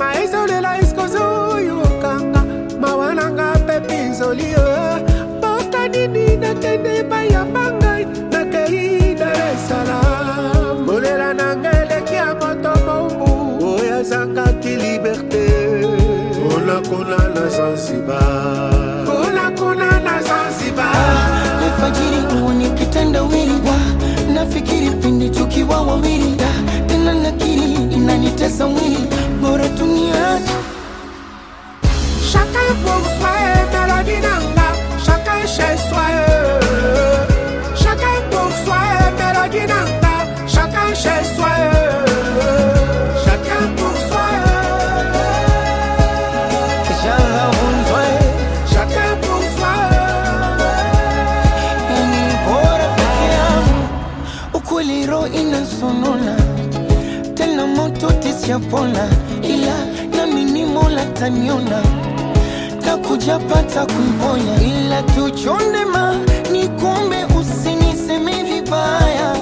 maizolela eskozoyokanga mawa nanga pepi nzoli mboka eh. nini nakende epai ya bangai nakei dar esalam kolela nanga eleki ya moto mombu oyo azangaki liberte konakona na zanzibar. Konakona na zanzibar. Alfajiri naone kitendawili wa nafikiri pindi tukiwa wawili. Ukweli roho inasonona tena moto tisiyapona ila nami ni mola taniona takujapata kumponya. Ila tuchondema ni kumbe usiniseme vibaya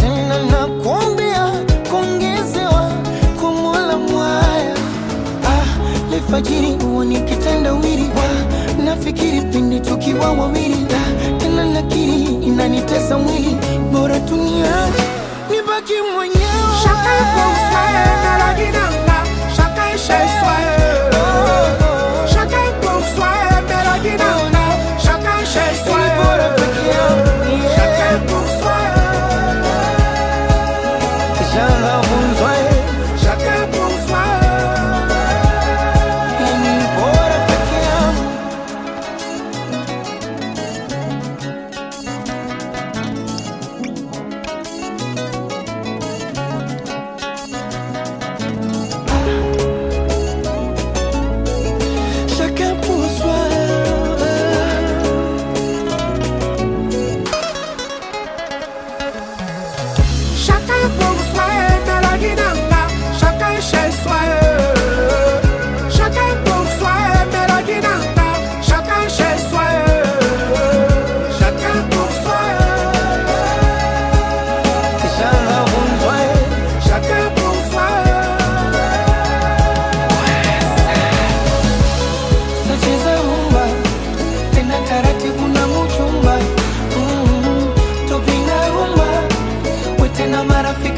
tena nakuombea kuongezewa kumola mwaya. Ah, lefajiri uone kitendawili wa nafikiri pindi tukiwa wawili Hello